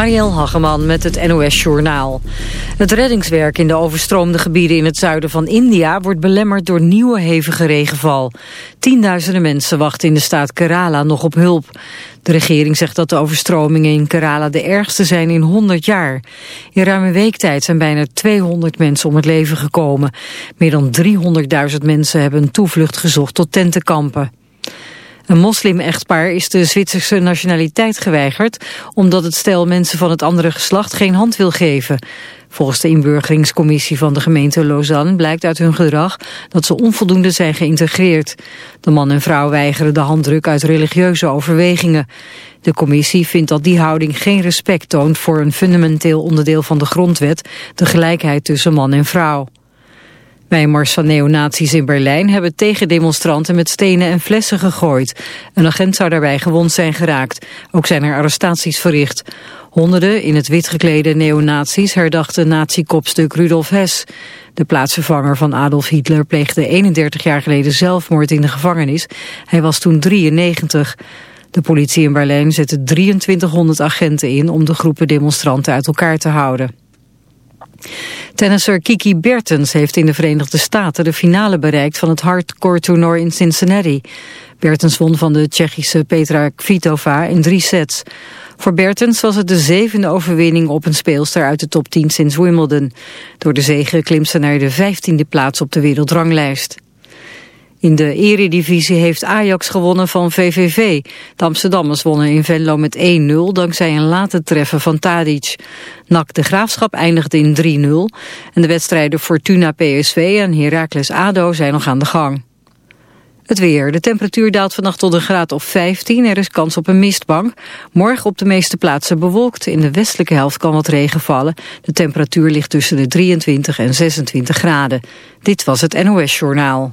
Marielle Hageman met het NOS Journaal. Het reddingswerk in de overstroomde gebieden in het zuiden van India... wordt belemmerd door nieuwe hevige regenval. Tienduizenden mensen wachten in de staat Kerala nog op hulp. De regering zegt dat de overstromingen in Kerala de ergste zijn in 100 jaar. In ruim een week tijd zijn bijna 200 mensen om het leven gekomen. Meer dan 300.000 mensen hebben een toevlucht gezocht tot tentenkampen. Een moslim-echtpaar is de Zwitserse nationaliteit geweigerd... omdat het stel mensen van het andere geslacht geen hand wil geven. Volgens de inburgeringscommissie van de gemeente Lausanne... blijkt uit hun gedrag dat ze onvoldoende zijn geïntegreerd. De man en vrouw weigeren de handdruk uit religieuze overwegingen. De commissie vindt dat die houding geen respect toont... voor een fundamenteel onderdeel van de grondwet... de gelijkheid tussen man en vrouw. Mars van neonazies in Berlijn hebben tegendemonstranten met stenen en flessen gegooid. Een agent zou daarbij gewond zijn geraakt. Ook zijn er arrestaties verricht. Honderden in het wit geklede neonazies herdachten nazi-kopstuk Rudolf Hess. De plaatsvervanger van Adolf Hitler pleegde 31 jaar geleden zelfmoord in de gevangenis. Hij was toen 93. De politie in Berlijn zette 2300 agenten in om de groepen demonstranten uit elkaar te houden. Tennisser Kiki Bertens heeft in de Verenigde Staten de finale bereikt van het hardcore toernooi in Cincinnati. Bertens won van de Tsjechische Petra Kvitova in drie sets. Voor Bertens was het de zevende overwinning op een speelster uit de top 10 sinds Wimbledon. Door de zege klimt ze naar de vijftiende plaats op de wereldranglijst. In de eredivisie heeft Ajax gewonnen van VVV. De Amsterdammers wonnen in Venlo met 1-0 dankzij een late treffen van Tadic. NAC de Graafschap eindigde in 3-0. En de wedstrijden Fortuna PSV en Heracles ADO zijn nog aan de gang. Het weer. De temperatuur daalt vannacht tot een graad of 15. Er is kans op een mistbank. Morgen op de meeste plaatsen bewolkt. In de westelijke helft kan wat regen vallen. De temperatuur ligt tussen de 23 en 26 graden. Dit was het NOS Journaal.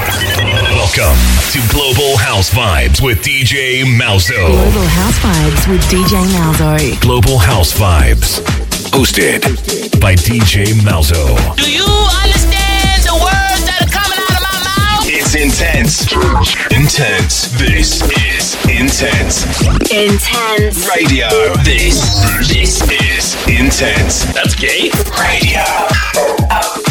Welcome to Global House Vibes with DJ Malzo. Global House Vibes with DJ Malzo. Global House Vibes. Hosted by DJ Malzo. Do you understand the words that are coming out of my mouth? It's intense. Intense. This is intense. Intense. Radio. This. This is intense. That's gay. Radio.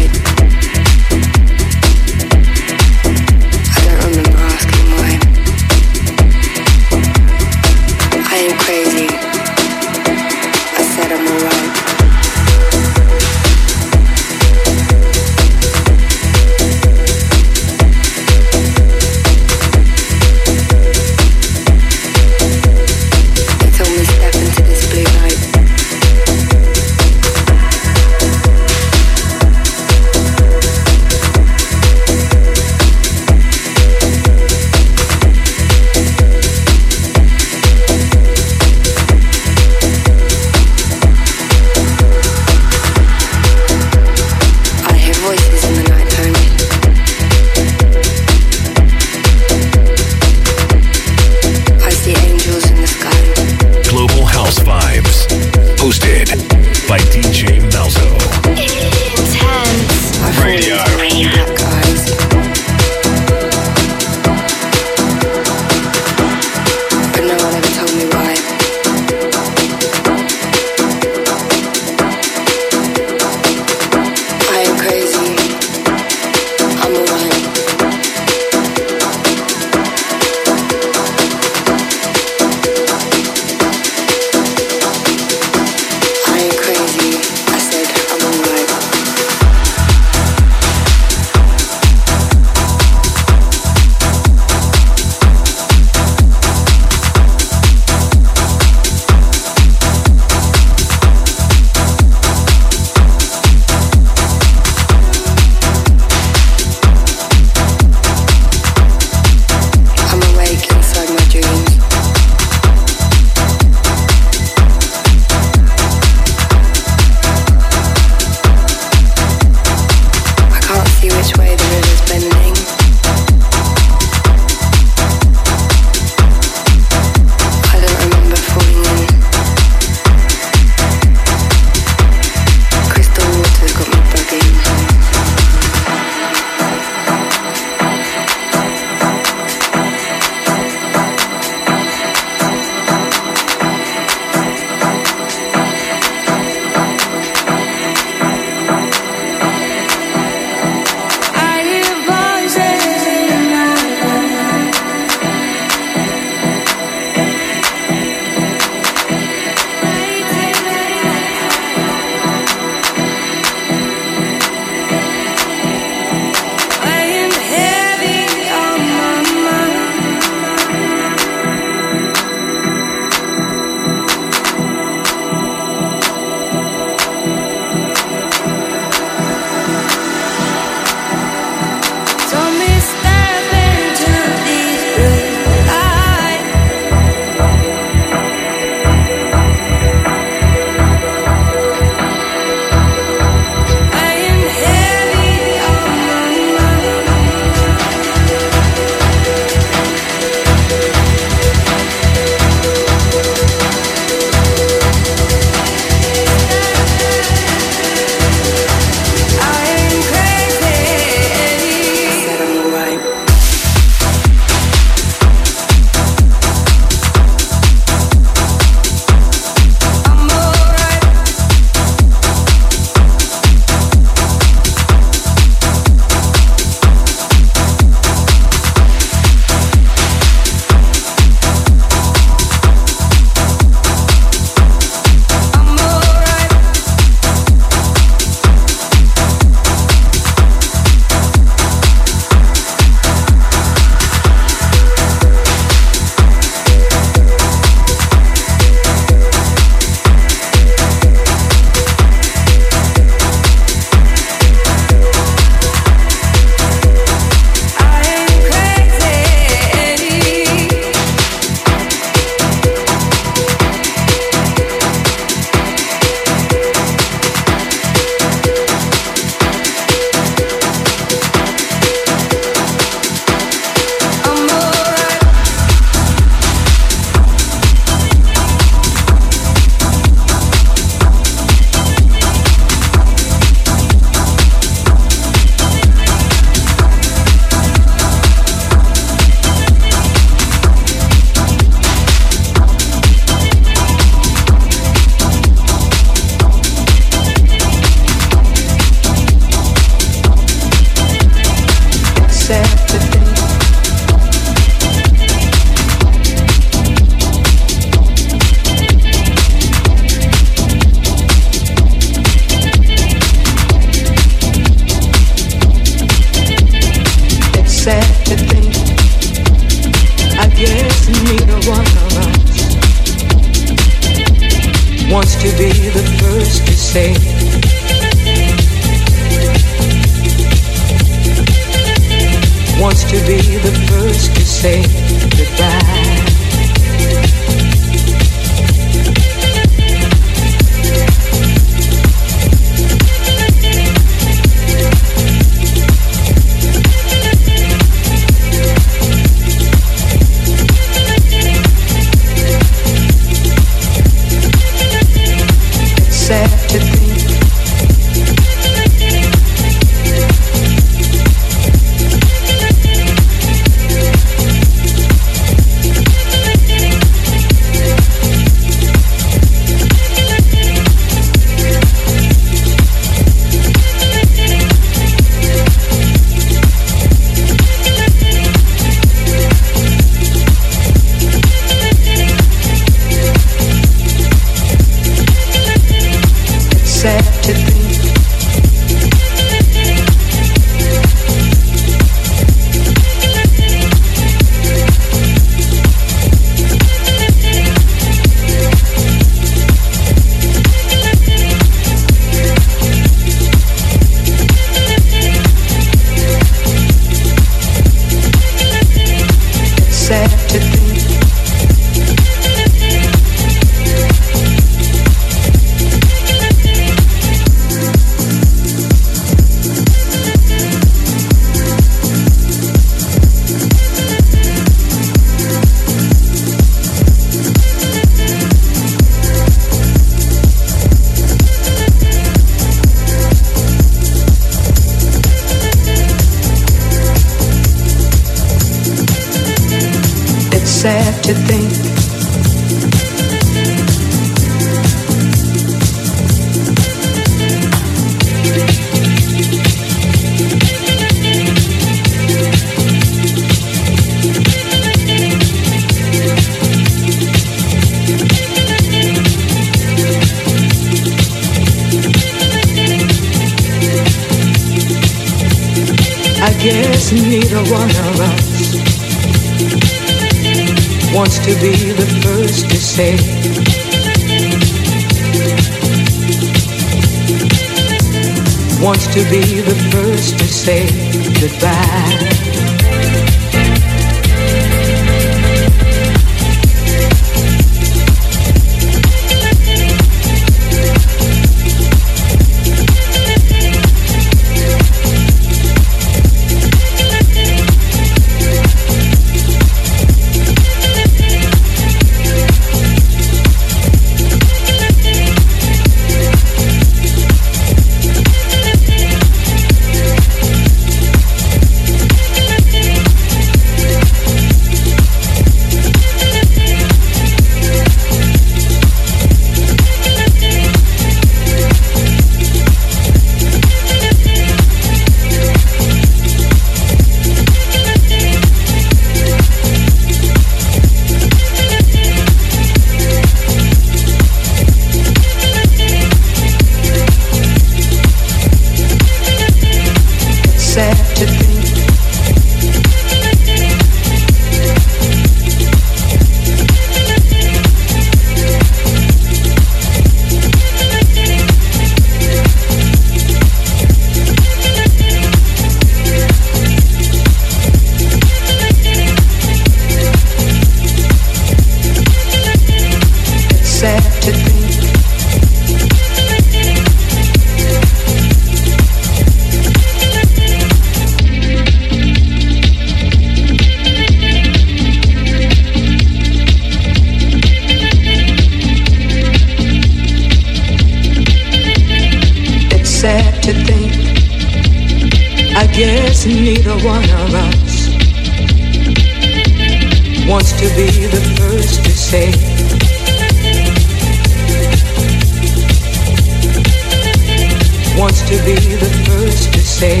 to be the first to say.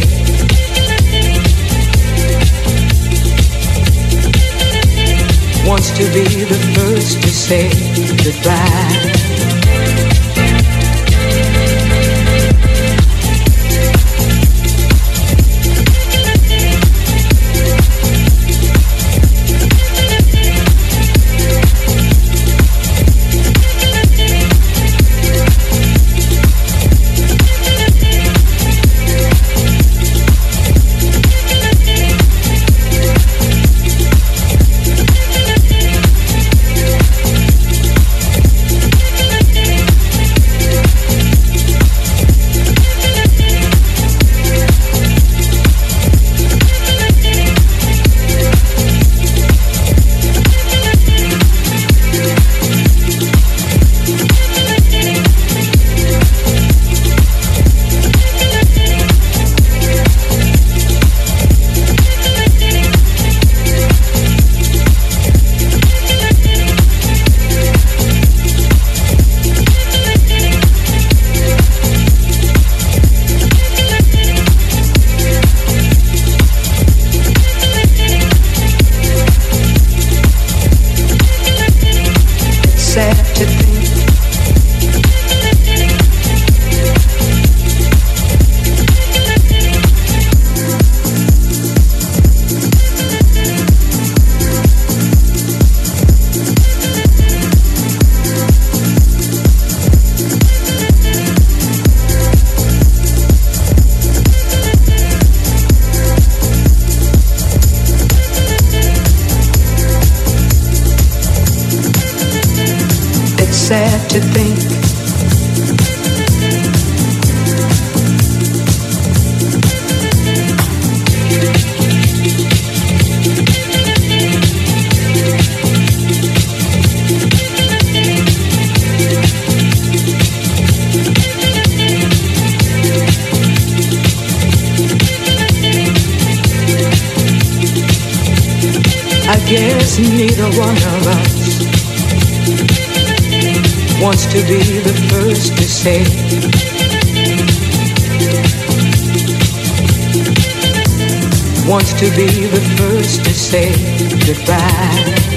Wants to be the first to say goodbye. to think to be the first to say. Wants to be the first to say goodbye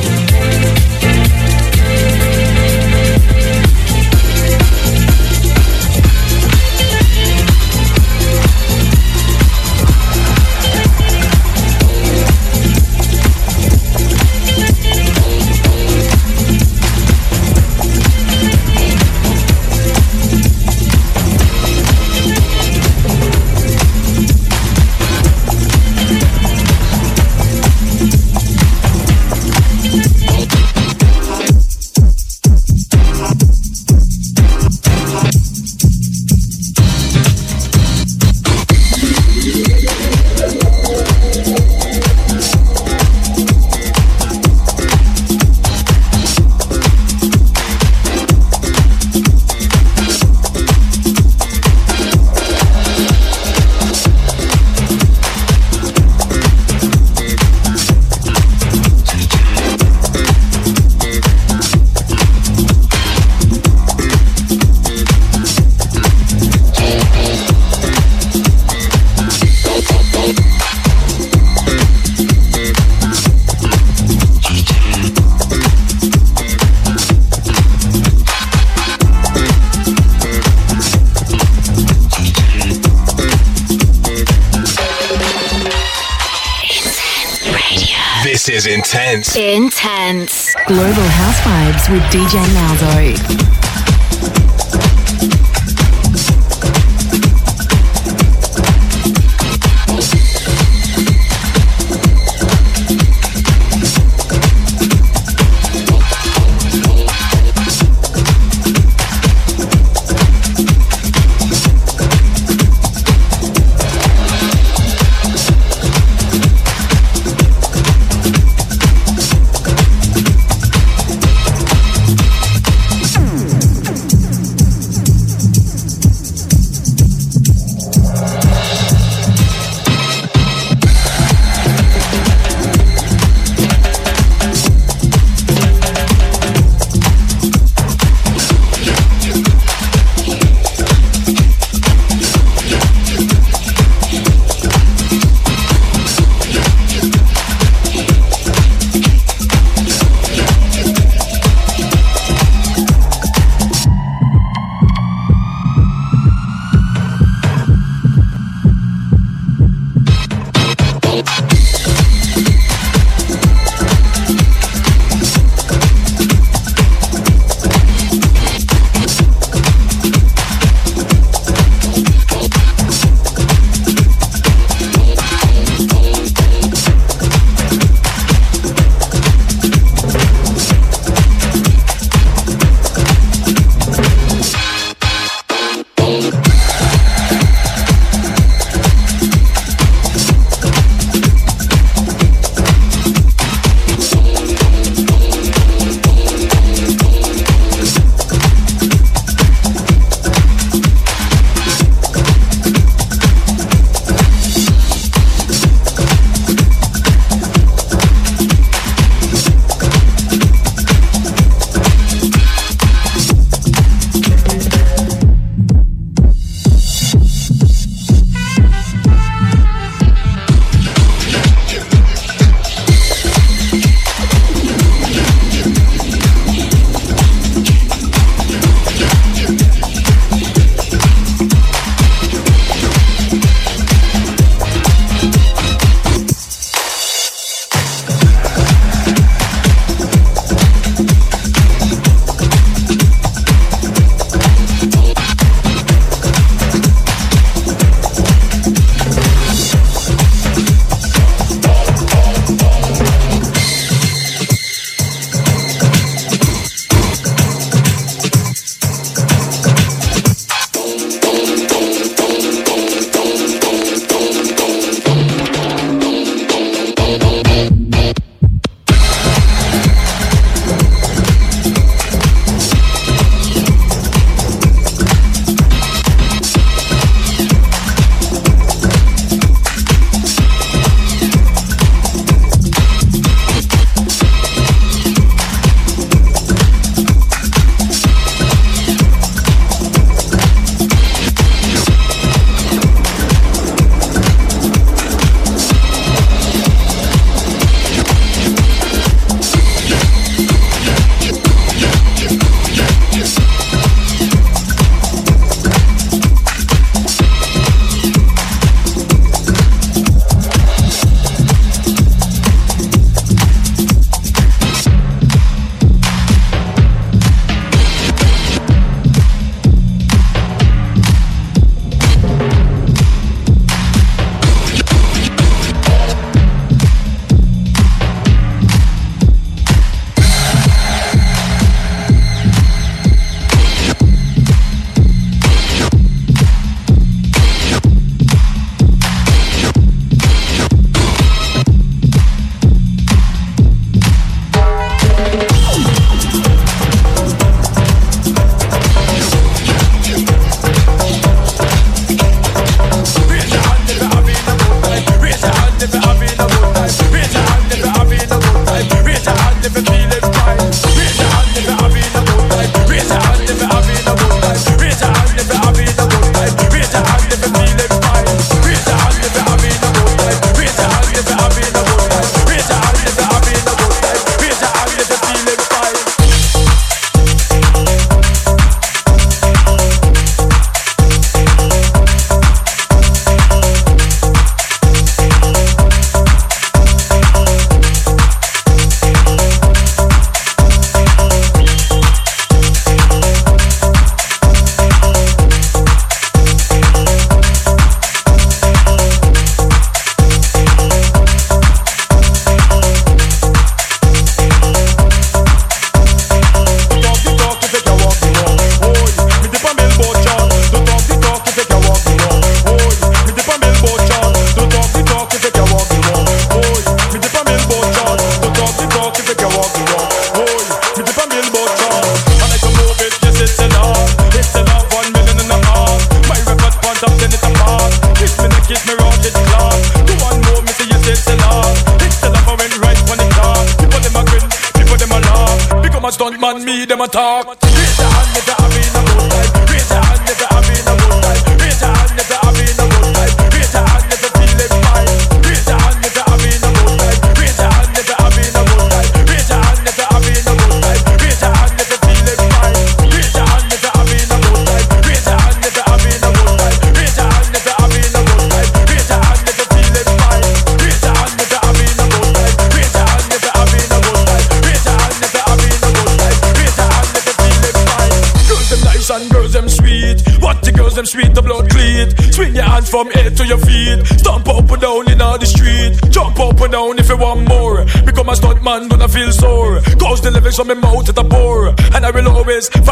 is intense. Intense. Global House Vibes with DJ Malzo.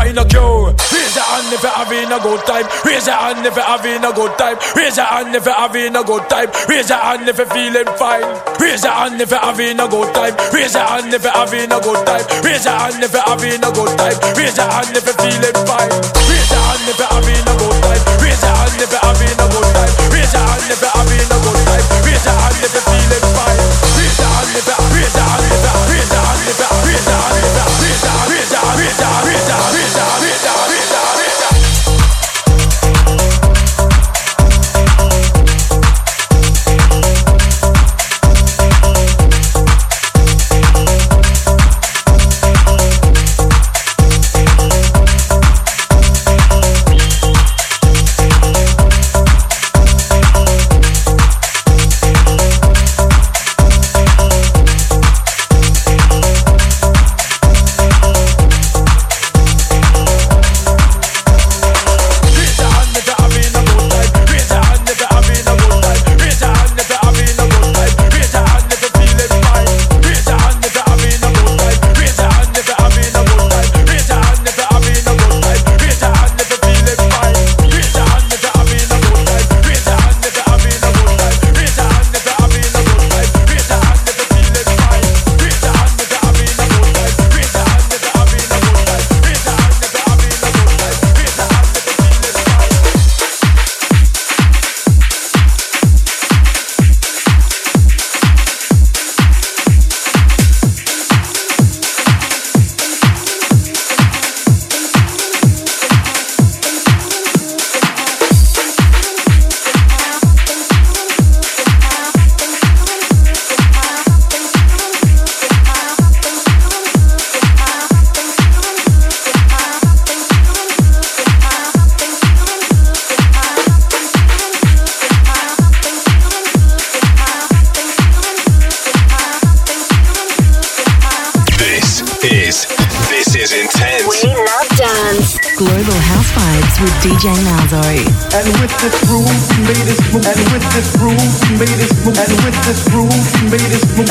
Find a cure. Raise your hand if you're having a good time. Raise your hand if you're having a good time. Raise your hand if you're having a good time. Raise your hand if you're feeling fine. Raise your hand if you're having a good time. Raise your hand if you're having a good time. Raise your hand if you're having a good time. Raise your hand if you're feeling fine. Raise your hand if you're having a good time. Raise your hand if you're having a good time. Raise your hand if you're having a good time. Raise your hand if you're feeling fine.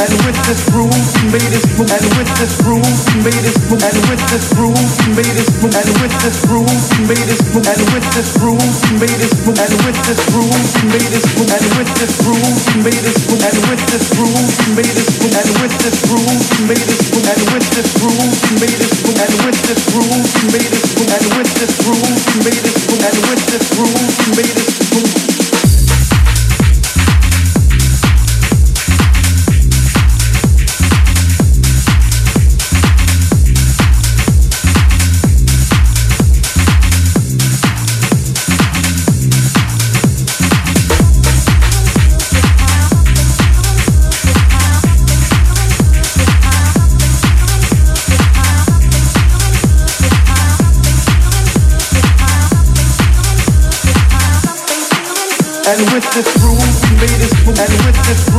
And with this groove, we made this move. And with this groove, we made this move. And with this groove, we made this move. And with this groove, we made this move. And with this groove, we made this move. And with this groove, we made this move. And with this groove, we made this move. And with this groove, we made this move. And with this groove, we made this move. And with this groove, we made this move. And with this groove, we made this move. And with this groove, made this move. And with this groove, made this move. And with this groove, we made this move. And with this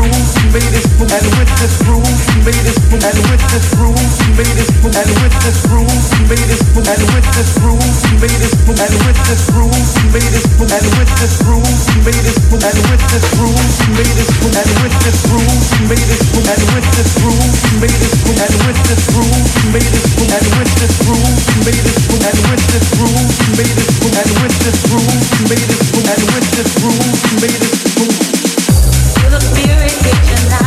made. And with this groove, made made. And with this groove, we made this move. And with this groove, we made this move. And with this groove, we made this move. And with this groove, we made this move. And with this groove, we made this move. And with this groove, we made this move. And with this groove, we made this move. And with this groove, we made this move. And with this groove, we made this move. And with this groove, we made this move. And with this groove, we made this move. And with this groove, we made this move get your life.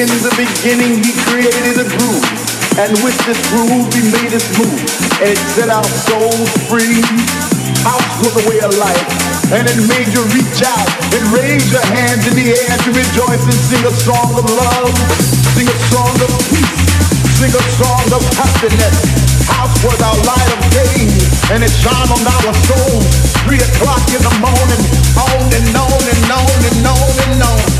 In the beginning, he created a groove. And with this groove, he made us move. And it set our souls free. House was the way of life. And it made you reach out and raise your hands in the air to rejoice and sing a song of love. Sing a song of peace. Sing a song of happiness. House was our light of day. And it shone on our souls. Three o'clock in the morning. On and on and on and on and on.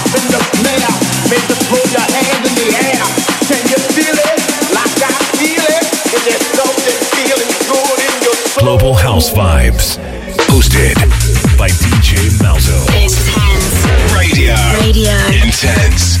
Global House Vibes. Hosted by DJ Malzo. Intense. Radio. Radio. Intense.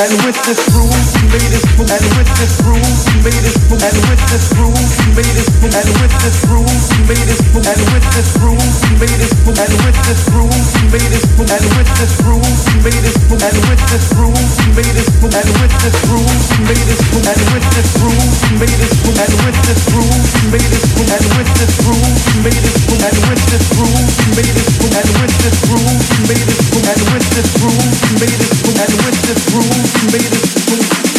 And with this groove, we made us move. And with this groove, made. And with this we made us move. And with this move. And with this we made us move. And with this move. And with this we made us move. And with this move. And with this we made us move. And with this we made us move. And with this we made us move. And with this we made us move. And with this we made us move. And with this we made us move. And with this we made us move. And with this we made us move.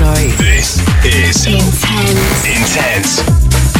This is Intense. Intense.